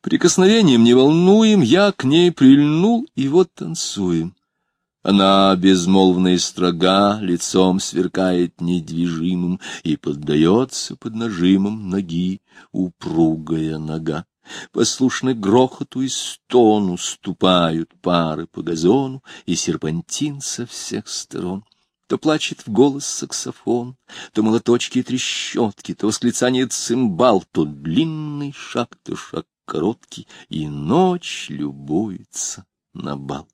Прикосновением не волнуем, я к ней прильнул, и вот танцуем. Она безмолвно и строга, лицом сверкает недвижимым и поддается под нажимом ноги упругая нога. Послушны грохоту и стону ступают пары по газону, и серпантин со всех сторон. То плачет в голос саксофон, то молоточки и трещотки, то восклицание цимбал, то длинный шаг, то шаг короткий, и ночь любуется на бал.